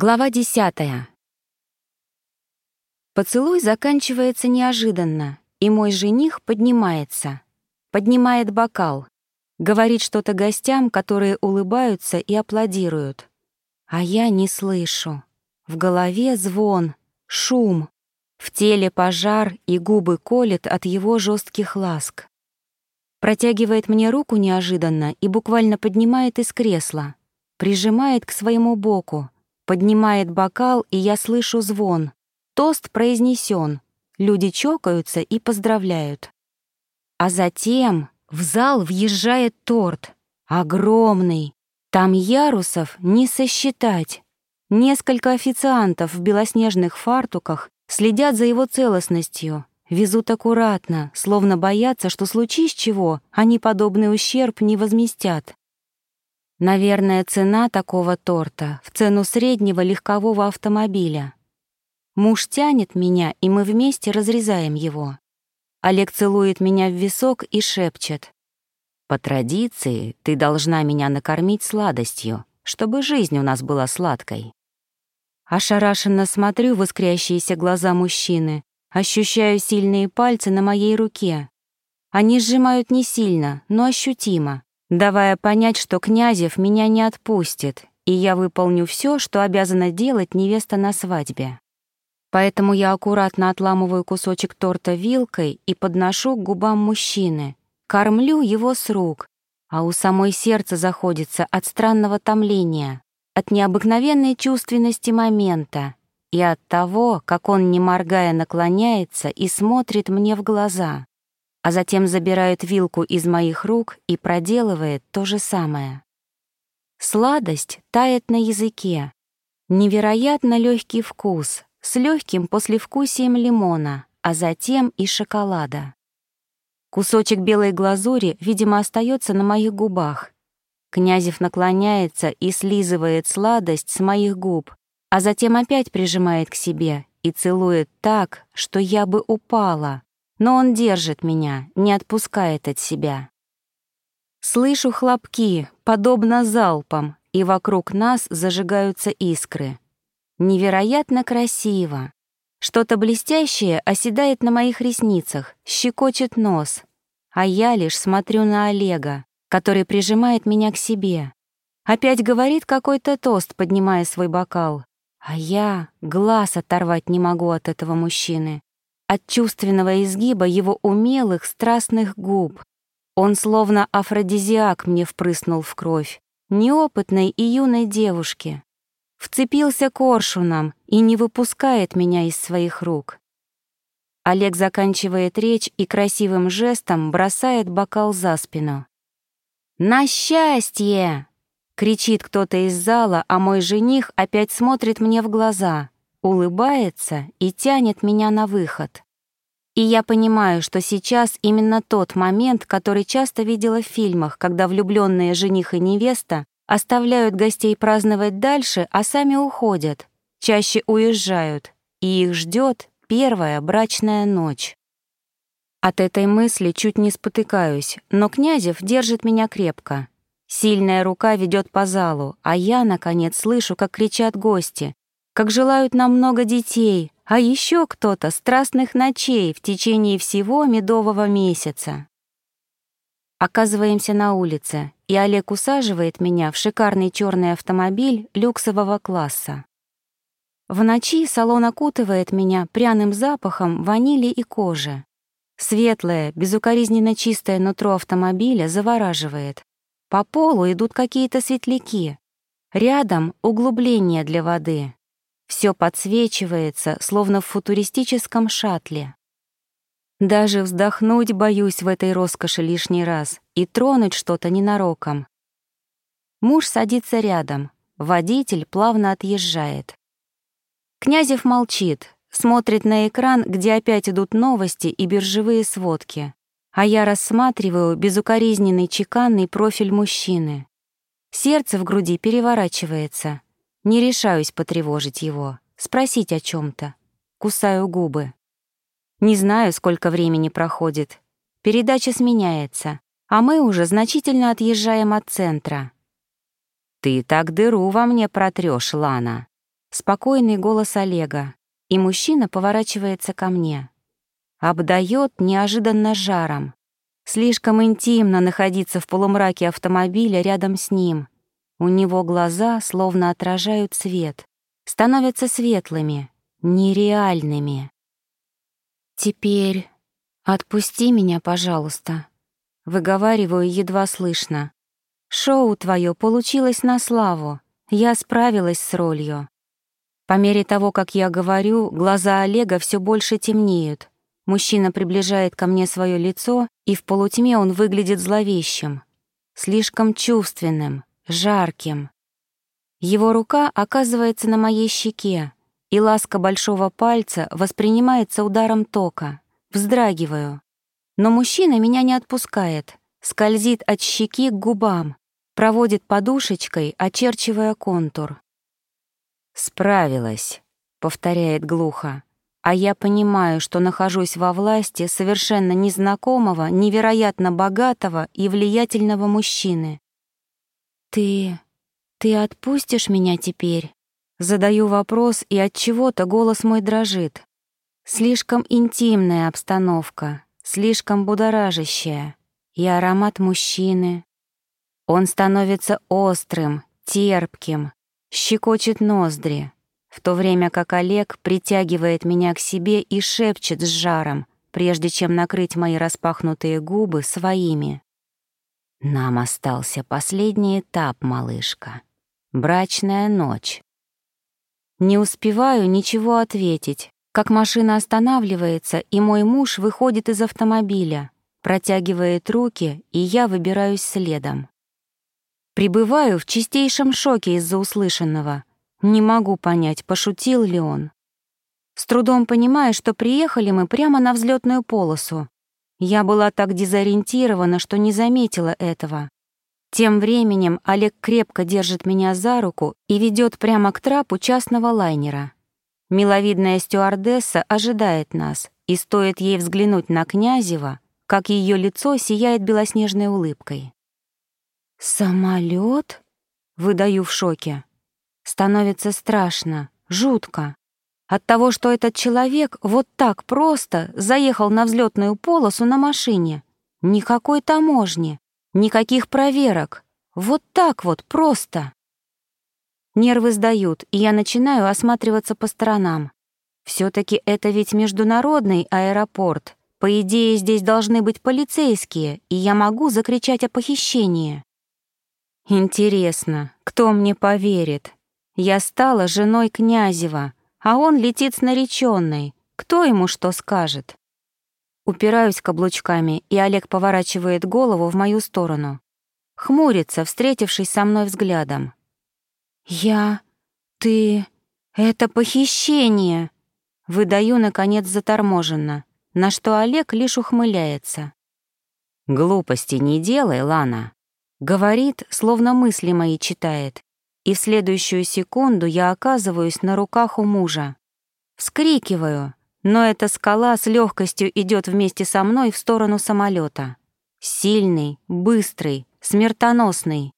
Глава десятая. Поцелуй заканчивается неожиданно, и мой жених поднимается. Поднимает бокал. Говорит что-то гостям, которые улыбаются и аплодируют. А я не слышу. В голове звон, шум. В теле пожар, и губы колет от его жестких ласк. Протягивает мне руку неожиданно и буквально поднимает из кресла. Прижимает к своему боку — Поднимает бокал, и я слышу звон. Тост произнесен. Люди чокаются и поздравляют. А затем в зал въезжает торт. Огромный. Там ярусов не сосчитать. Несколько официантов в белоснежных фартуках следят за его целостностью, везут аккуратно, словно боятся, что случись чего, они подобный ущерб не возместят. Наверное, цена такого торта в цену среднего легкового автомобиля. Муж тянет меня, и мы вместе разрезаем его. Олег целует меня в висок и шепчет. «По традиции ты должна меня накормить сладостью, чтобы жизнь у нас была сладкой». Ошарашенно смотрю в искрящиеся глаза мужчины, ощущаю сильные пальцы на моей руке. Они сжимают не сильно, но ощутимо, давая понять, что Князев меня не отпустит, и я выполню все, что обязана делать невеста на свадьбе. Поэтому я аккуратно отламываю кусочек торта вилкой и подношу к губам мужчины, кормлю его с рук, а у самой сердце заходится от странного томления, от необыкновенной чувственности момента и от того, как он, не моргая, наклоняется и смотрит мне в глаза а затем забирает вилку из моих рук и проделывает то же самое. Сладость тает на языке. Невероятно легкий вкус, с легким послевкусием лимона, а затем и шоколада. Кусочек белой глазури, видимо, остается на моих губах. Князев наклоняется и слизывает сладость с моих губ, а затем опять прижимает к себе и целует так, что я бы упала, но он держит меня, не отпускает от себя. Слышу хлопки, подобно залпам, и вокруг нас зажигаются искры. Невероятно красиво. Что-то блестящее оседает на моих ресницах, щекочет нос, а я лишь смотрю на Олега, который прижимает меня к себе. Опять говорит какой-то тост, поднимая свой бокал, а я глаз оторвать не могу от этого мужчины от чувственного изгиба его умелых, страстных губ. Он словно афродизиак мне впрыснул в кровь, неопытной и юной девушке. Вцепился коршуном и не выпускает меня из своих рук. Олег заканчивает речь и красивым жестом бросает бокал за спину. «На счастье!» — кричит кто-то из зала, а мой жених опять смотрит мне в глаза — улыбается и тянет меня на выход. И я понимаю, что сейчас именно тот момент, который часто видела в фильмах, когда влюбленные жених и невеста оставляют гостей праздновать дальше, а сами уходят, чаще уезжают, и их ждет первая брачная ночь. От этой мысли чуть не спотыкаюсь, но Князев держит меня крепко. Сильная рука ведет по залу, а я, наконец, слышу, как кричат гости, как желают нам много детей, а еще кто-то страстных ночей в течение всего медового месяца. Оказываемся на улице, и Олег усаживает меня в шикарный черный автомобиль люксового класса. В ночи салон окутывает меня пряным запахом ванили и кожи. Светлое, безукоризненно чистое нутро автомобиля завораживает. По полу идут какие-то светляки. Рядом углубление для воды. Все подсвечивается, словно в футуристическом шаттле. Даже вздохнуть боюсь в этой роскоши лишний раз и тронуть что-то ненароком. Муж садится рядом, водитель плавно отъезжает. Князев молчит, смотрит на экран, где опять идут новости и биржевые сводки, а я рассматриваю безукоризненный чеканный профиль мужчины. Сердце в груди переворачивается — не решаюсь потревожить его, спросить о чем то Кусаю губы. Не знаю, сколько времени проходит. Передача сменяется, а мы уже значительно отъезжаем от центра. «Ты так дыру во мне протрёшь, Лана», Спокойный голос Олега, и мужчина поворачивается ко мне. Обдает неожиданно жаром. Слишком интимно находиться в полумраке автомобиля рядом с ним. У него глаза словно отражают свет, становятся светлыми, нереальными. «Теперь отпусти меня, пожалуйста», — выговариваю едва слышно. «Шоу твое получилось на славу, я справилась с ролью». По мере того, как я говорю, глаза Олега все больше темнеют. Мужчина приближает ко мне свое лицо, и в полутьме он выглядит зловещим, слишком чувственным, жарким. Его рука оказывается на моей щеке, и ласка большого пальца воспринимается ударом тока. Вздрагиваю. Но мужчина меня не отпускает, скользит от щеки к губам, проводит подушечкой, очерчивая контур. «Справилась», — повторяет глухо. А я понимаю, что нахожусь во власти совершенно незнакомого, невероятно богатого и влиятельного мужчины. «Ты... ты отпустишь меня теперь?» Задаю вопрос, и от чего-то голос мой дрожит. Слишком интимная обстановка, слишком будоражащая. И аромат мужчины. Он становится острым, терпким, щекочет ноздри, в то время как Олег притягивает меня к себе и шепчет с жаром, прежде чем накрыть мои распахнутые губы своими. Нам остался последний этап, малышка. Брачная ночь. Не успеваю ничего ответить, как машина останавливается, и мой муж выходит из автомобиля, протягивает руки, и я выбираюсь следом. Прибываю в чистейшем шоке из-за услышанного. Не могу понять, пошутил ли он. С трудом понимаю, что приехали мы прямо на взлетную полосу. Я была так дезориентирована, что не заметила этого. Тем временем Олег крепко держит меня за руку и ведет прямо к трапу частного лайнера. Миловидная стюардесса ожидает нас, и стоит ей взглянуть на Князева, как ее лицо сияет белоснежной улыбкой. «Самолет?» — выдаю в шоке. Становится страшно, жутко. От того, что этот человек вот так просто заехал на взлетную полосу на машине. Никакой таможни, никаких проверок. Вот так вот просто. Нервы сдают, и я начинаю осматриваться по сторонам. все таки это ведь международный аэропорт. По идее, здесь должны быть полицейские, и я могу закричать о похищении. Интересно, кто мне поверит? Я стала женой Князева, а он летит с нареченной. Кто ему что скажет? Упираюсь каблучками, и Олег поворачивает голову в мою сторону. Хмурится, встретившись со мной взглядом. «Я... ты... это похищение!» Выдаю, наконец, заторможенно, на что Олег лишь ухмыляется. «Глупости не делай, Лана. Говорит, словно мысли мои читает, и в следующую секунду я оказываюсь на руках у мужа. Вскрикиваю, но эта скала с легкостью идет вместе со мной в сторону самолета. Сильный, быстрый, смертоносный.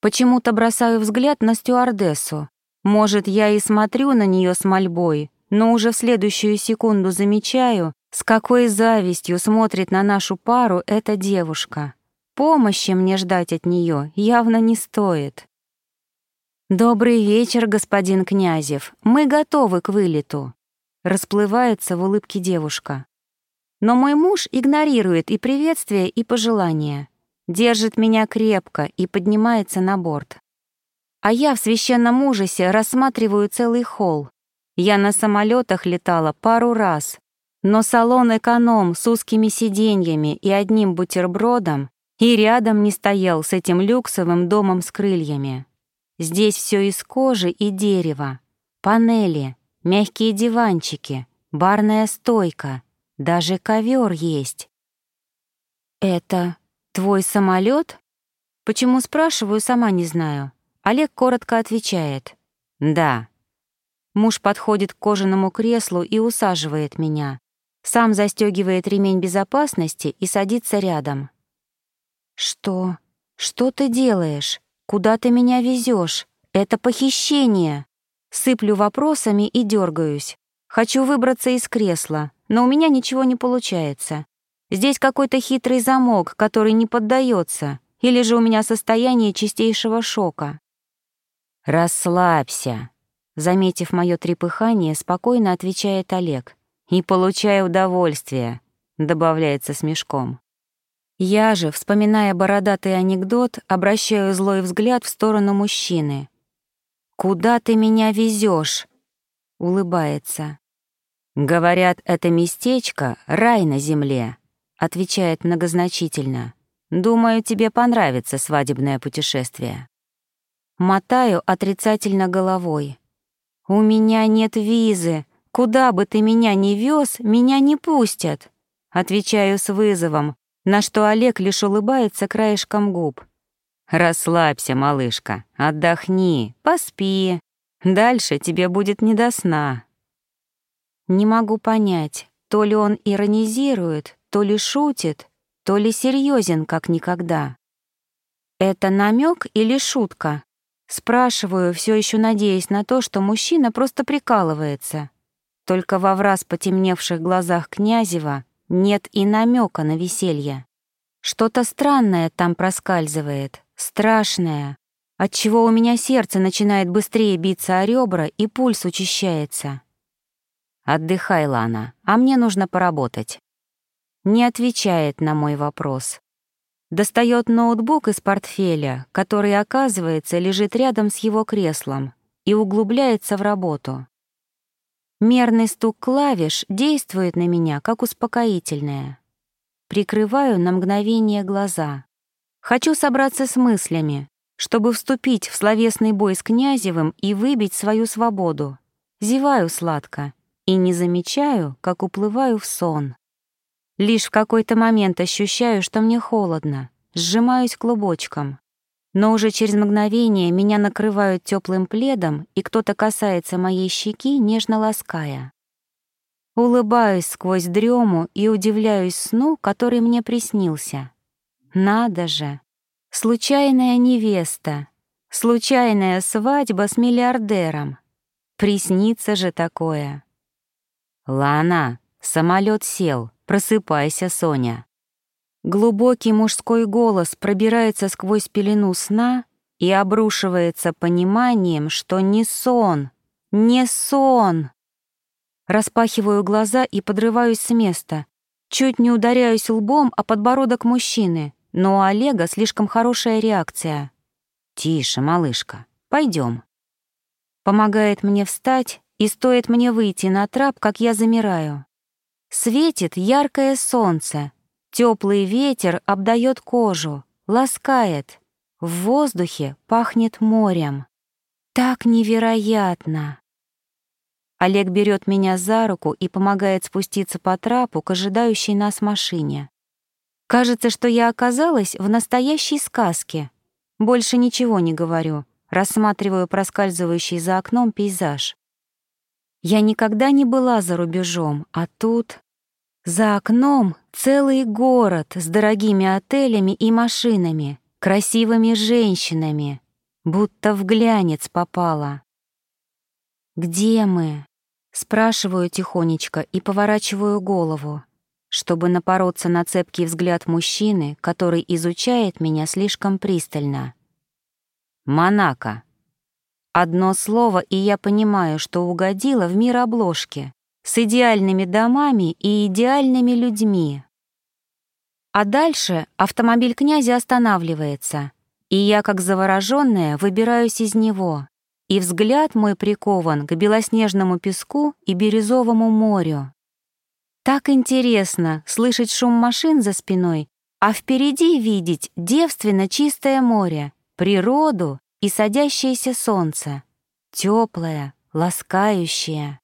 Почему-то бросаю взгляд на стюардессу. Может, я и смотрю на нее с мольбой, но уже в следующую секунду замечаю, с какой завистью смотрит на нашу пару эта девушка. Помощи мне ждать от нее явно не стоит. «Добрый вечер, господин Князев. Мы готовы к вылету», — расплывается в улыбке девушка. Но мой муж игнорирует и приветствия, и пожелания, держит меня крепко и поднимается на борт. А я в священном ужасе рассматриваю целый холл. Я на самолетах летала пару раз, но салон эконом с узкими сиденьями и одним бутербродом и рядом не стоял с этим люксовым домом с крыльями. Здесь все из кожи и дерева, панели, мягкие диванчики, барная стойка, даже ковер есть. «Это твой самолет? Почему спрашиваю, сама не знаю. Олег коротко отвечает. «Да». Муж подходит к кожаному креслу и усаживает меня. Сам застегивает ремень безопасности и садится рядом. «Что? Что ты делаешь? Куда ты меня везешь? Это похищение!» Сыплю вопросами и дергаюсь. Хочу выбраться из кресла, но у меня ничего не получается. Здесь какой-то хитрый замок, который не поддается, или же у меня состояние чистейшего шока. «Расслабься», — заметив мое трепыхание, спокойно отвечает Олег. «И получай удовольствие», — добавляется смешком. Я же, вспоминая бородатый анекдот, обращаю злой взгляд в сторону мужчины. «Куда ты меня везешь? улыбается. «Говорят, это местечко — рай на земле», — отвечает многозначительно. «Думаю, тебе понравится свадебное путешествие». Мотаю отрицательно головой. «У меня нет визы. Куда бы ты меня ни вез, меня не пустят». Отвечаю с вызовом, на что Олег лишь улыбается краешком губ. «Расслабься, малышка, отдохни, поспи. Дальше тебе будет не до сна». Не могу понять, то ли он иронизирует, то ли шутит, то ли серьезен как никогда. Это намек или шутка? Спрашиваю, все еще надеясь на то, что мужчина просто прикалывается. Только во враз потемневших глазах Князева нет и намека на веселье. Что-то странное там проскальзывает, страшное, отчего у меня сердце начинает быстрее биться о ребра и пульс учащается. «Отдыхай, Лана, а мне нужно поработать». Не отвечает на мой вопрос. Достает ноутбук из портфеля, который, оказывается, лежит рядом с его креслом, и углубляется в работу. Мерный стук клавиш действует на меня как успокоительное. Прикрываю на мгновение глаза. Хочу собраться с мыслями, чтобы вступить в словесный бой с Князевым и выбить свою свободу. Зеваю сладко и не замечаю, как уплываю в сон. Лишь в какой-то момент ощущаю, что мне холодно, сжимаюсь клубочком. Но уже через мгновение меня накрывают теплым пледом, и кто-то касается моей щеки, нежно лаская. Улыбаюсь сквозь дрему и удивляюсь сну, который мне приснился. Надо же! Случайная невеста, случайная свадьба с миллиардером. Приснится же такое. Лана, самолет сел, просыпайся, Соня. Глубокий мужской голос пробирается сквозь пелену сна и обрушивается пониманием, что не сон, не сон. Распахиваю глаза и подрываюсь с места. Чуть не ударяюсь лбом о подбородок мужчины, но у Олега слишком хорошая реакция. «Тише, малышка, пойдем. Помогает мне встать, и стоит мне выйти на трап, как я замираю. Светит яркое солнце, Теплый ветер обдает кожу, ласкает. В воздухе пахнет морем. Так невероятно. Олег берет меня за руку и помогает спуститься по трапу к ожидающей нас машине. Кажется, что я оказалась в настоящей сказке. Больше ничего не говорю, рассматриваю проскальзывающий за окном пейзаж. Я никогда не была за рубежом, а тут... За окном целый город с дорогими отелями и машинами, красивыми женщинами, будто в глянец попала. «Где мы?» — спрашиваю тихонечко и поворачиваю голову, чтобы напороться на цепкий взгляд мужчины, который изучает меня слишком пристально. «Монако». Одно слово, и я понимаю, что угодила в мир обложки с идеальными домами и идеальными людьми. А дальше автомобиль князя останавливается, и я, как заворожённая, выбираюсь из него, и взгляд мой прикован к белоснежному песку и бирюзовому морю. Так интересно слышать шум машин за спиной, а впереди видеть девственно чистое море, природу и садящееся солнце, теплое, ласкающее.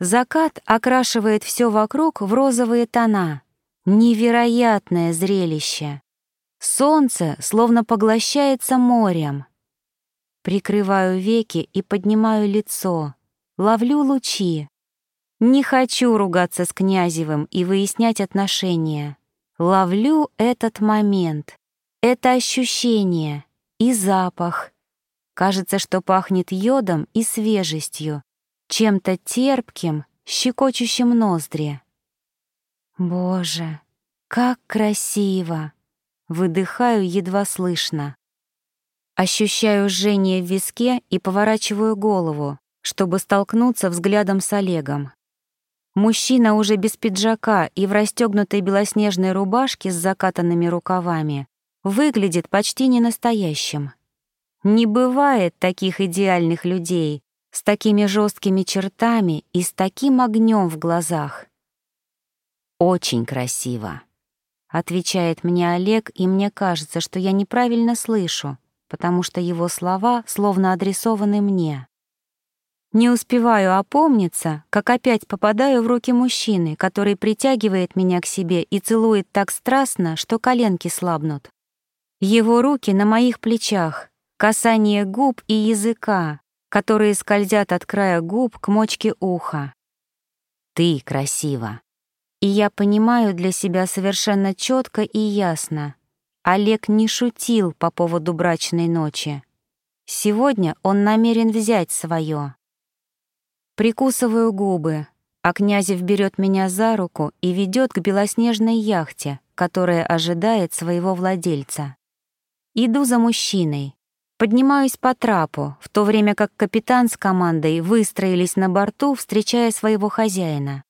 Закат окрашивает все вокруг в розовые тона. Невероятное зрелище. Солнце словно поглощается морем. Прикрываю веки и поднимаю лицо. Ловлю лучи. Не хочу ругаться с Князевым и выяснять отношения. Ловлю этот момент, это ощущение и запах, Кажется, что пахнет йодом и свежестью, чем-то терпким, щекочущим ноздри. Боже, как красиво! Выдыхаю едва слышно. Ощущаю жжение в виске и поворачиваю голову, чтобы столкнуться взглядом с Олегом. Мужчина уже без пиджака и в расстегнутой белоснежной рубашке с закатанными рукавами выглядит почти ненастоящим. Не бывает таких идеальных людей с такими жесткими чертами и с таким огнем в глазах. «Очень красиво», — отвечает мне Олег, и мне кажется, что я неправильно слышу, потому что его слова словно адресованы мне. Не успеваю опомниться, как опять попадаю в руки мужчины, который притягивает меня к себе и целует так страстно, что коленки слабнут. Его руки на моих плечах, касание губ и языка, которые скользят от края губ к мочке уха. Ты красива. И я понимаю для себя совершенно четко и ясно. Олег не шутил по поводу брачной ночи. Сегодня он намерен взять свое. Прикусываю губы, а Князев берет меня за руку и ведет к белоснежной яхте, которая ожидает своего владельца. Иду за мужчиной. Поднимаюсь по трапу, в то время как капитан с командой выстроились на борту, встречая своего хозяина.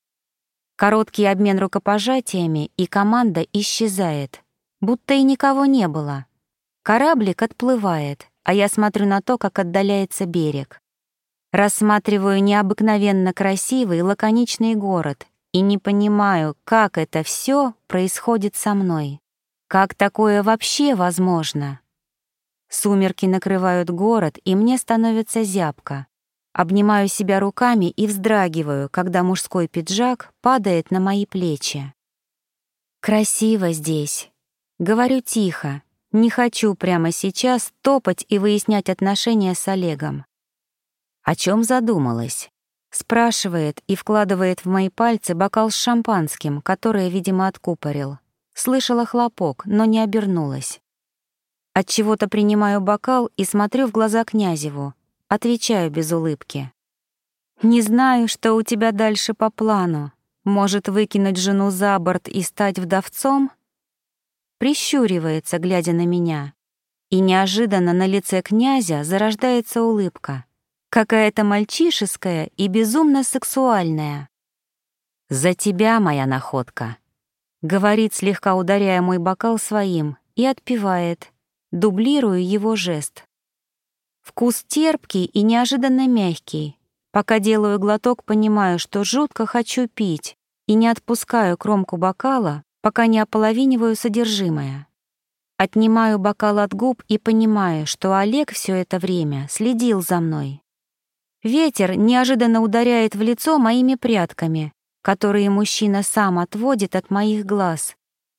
Короткий обмен рукопожатиями, и команда исчезает, будто и никого не было. Кораблик отплывает, а я смотрю на то, как отдаляется берег. Рассматриваю необыкновенно красивый лаконичный город и не понимаю, как это все происходит со мной. Как такое вообще возможно? Сумерки накрывают город, и мне становится зябко. Обнимаю себя руками и вздрагиваю, когда мужской пиджак падает на мои плечи. Красиво здесь. Говорю тихо, не хочу прямо сейчас топать и выяснять отношения с Олегом. «О чем задумалась?» Спрашивает и вкладывает в мои пальцы бокал с шампанским, которое, видимо, откупорил. Слышала хлопок, но не обернулась. От чего то принимаю бокал и смотрю в глаза Князеву. Отвечаю без улыбки. «Не знаю, что у тебя дальше по плану. Может, выкинуть жену за борт и стать вдовцом?» Прищуривается, глядя на меня. И неожиданно на лице князя зарождается улыбка какая-то мальчишеская и безумно сексуальная. «За тебя, моя находка», — говорит, слегка ударяя мой бокал своим, и отпивает, дублирую его жест. Вкус терпкий и неожиданно мягкий. Пока делаю глоток, понимаю, что жутко хочу пить, и не отпускаю кромку бокала, пока не ополовиниваю содержимое. Отнимаю бокал от губ и понимаю, что Олег все это время следил за мной, Ветер неожиданно ударяет в лицо моими прядками, которые мужчина сам отводит от моих глаз,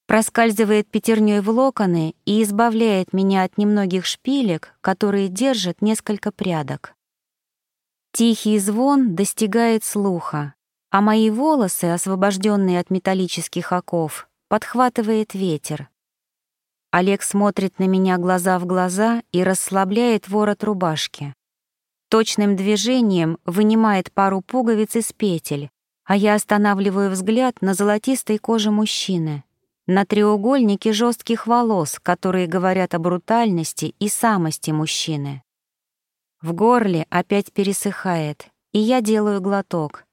проскальзывает пятерней в локоны и избавляет меня от немногих шпилек, которые держат несколько прядок. Тихий звон достигает слуха, а мои волосы, освобожденные от металлических оков, подхватывает ветер. Олег смотрит на меня глаза в глаза и расслабляет ворот рубашки. Точным движением вынимает пару пуговиц из петель, а я останавливаю взгляд на золотистой коже мужчины, на треугольнике жестких волос, которые говорят о брутальности и самости мужчины. В горле опять пересыхает, и я делаю глоток.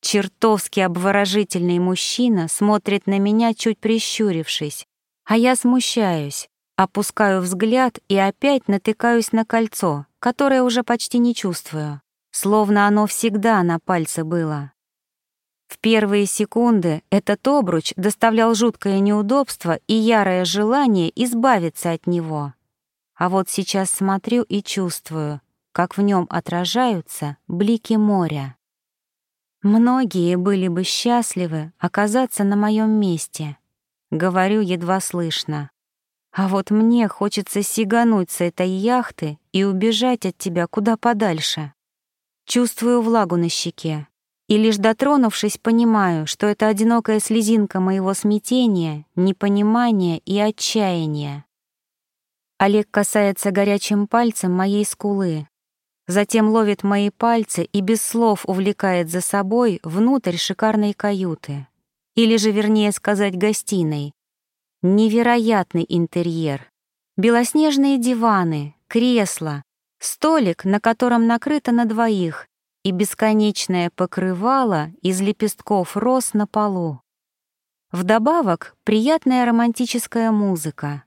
Чертовски обворожительный мужчина смотрит на меня, чуть прищурившись, а я смущаюсь, опускаю взгляд и опять натыкаюсь на кольцо, которое уже почти не чувствую, словно оно всегда на пальце было. В первые секунды этот обруч доставлял жуткое неудобство и ярое желание избавиться от него. А вот сейчас смотрю и чувствую, как в нем отражаются блики моря. Многие были бы счастливы оказаться на моем месте. Говорю едва слышно. А вот мне хочется сигануть с этой яхты и убежать от тебя куда подальше. Чувствую влагу на щеке, и лишь дотронувшись, понимаю, что это одинокая слезинка моего смятения, непонимания и отчаяния. Олег касается горячим пальцем моей скулы, затем ловит мои пальцы и без слов увлекает за собой внутрь шикарной каюты, или же, вернее сказать, гостиной. Невероятный интерьер. Белоснежные диваны, кресла, столик, на котором накрыто на двоих, и бесконечное покрывало из лепестков роз на полу. Вдобавок, приятная романтическая музыка.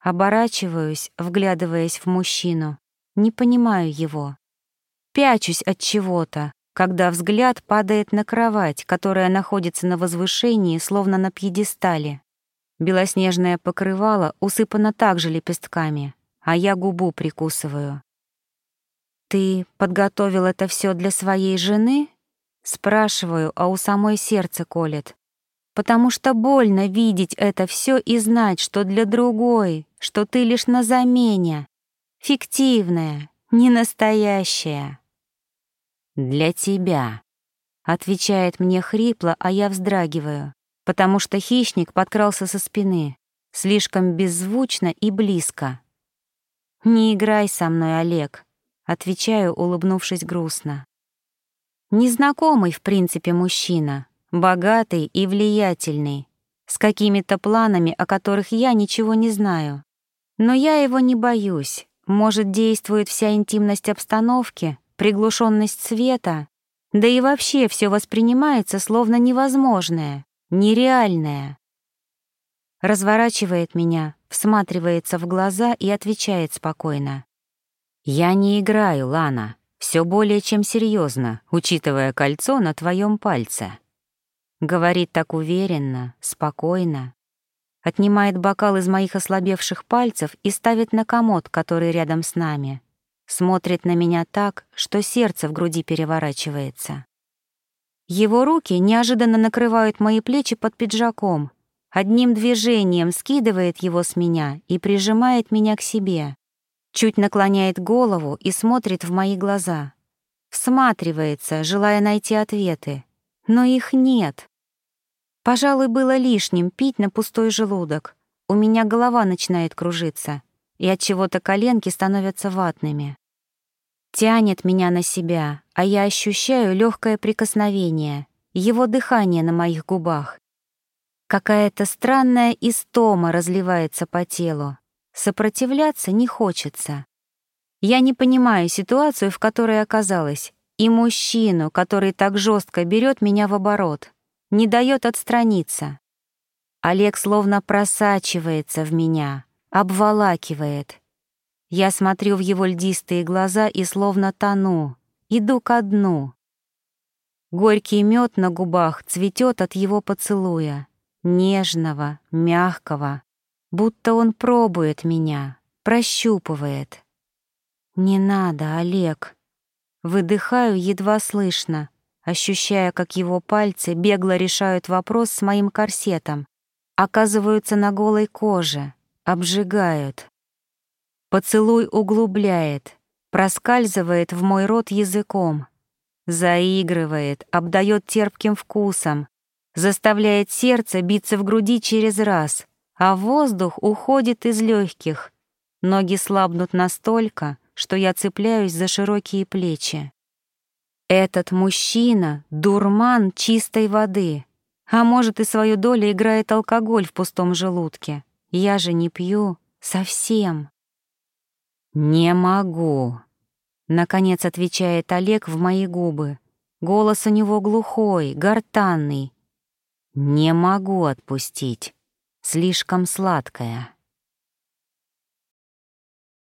Оборачиваюсь, вглядываясь в мужчину, не понимаю его. Пячусь от чего-то, когда взгляд падает на кровать, которая находится на возвышении, словно на пьедестале. Белоснежное покрывало усыпано также лепестками, а я губу прикусываю. «Ты подготовил это все для своей жены?» Спрашиваю, а у самой сердце колет. Потому что больно видеть это все и знать, что для другой, что ты лишь на замене. Фиктивная, не настоящая. «Для тебя», — отвечает мне хрипло, а я вздрагиваю, потому что хищник подкрался со спины, слишком беззвучно и близко. «Не играй со мной, Олег», — отвечаю, улыбнувшись грустно. Незнакомый, в принципе, мужчина, богатый и влиятельный, с какими-то планами, о которых я ничего не знаю. Но я его не боюсь. Может, действует вся интимность обстановки, приглушенность света, да и вообще все воспринимается словно невозможное, нереальное. Разворачивает меня, всматривается в глаза и отвечает спокойно. «Я не играю, Лана. Все более чем серьезно, учитывая кольцо на твоем пальце». Говорит так уверенно, спокойно. Отнимает бокал из моих ослабевших пальцев и ставит на комод, который рядом с нами. Смотрит на меня так, что сердце в груди переворачивается. Его руки неожиданно накрывают мои плечи под пиджаком, одним движением скидывает его с меня и прижимает меня к себе. Чуть наклоняет голову и смотрит в мои глаза. Всматривается, желая найти ответы, но их нет. Пожалуй, было лишним пить на пустой желудок. У меня голова начинает кружиться и от чего-то коленки становятся ватными. Тянет меня на себя, а я ощущаю легкое прикосновение, его дыхание на моих губах. Какая-то странная истома разливается по телу. Сопротивляться не хочется. Я не понимаю ситуацию, в которой оказалась, и мужчину, который так жестко берет меня в оборот, не дает отстраниться. Олег словно просачивается в меня, обволакивает. Я смотрю в его льдистые глаза и словно тону, иду ко дну. Горький мед на губах цветет от его поцелуя, нежного, мягкого, будто он пробует меня, прощупывает. «Не надо, Олег!» Выдыхаю едва слышно, ощущая, как его пальцы бегло решают вопрос с моим корсетом, оказываются на голой коже, обжигают. Поцелуй углубляет, проскальзывает в мой рот языком, заигрывает, обдает терпким вкусом, заставляет сердце биться в груди через раз, а воздух уходит из легких. Ноги слабнут настолько, что я цепляюсь за широкие плечи. Этот мужчина — дурман чистой воды, а может и свою долю играет алкоголь в пустом желудке. Я же не пью совсем. «Не могу», — наконец отвечает Олег в мои губы. Голос у него глухой, гортанный. «Не могу отпустить. Слишком сладкая».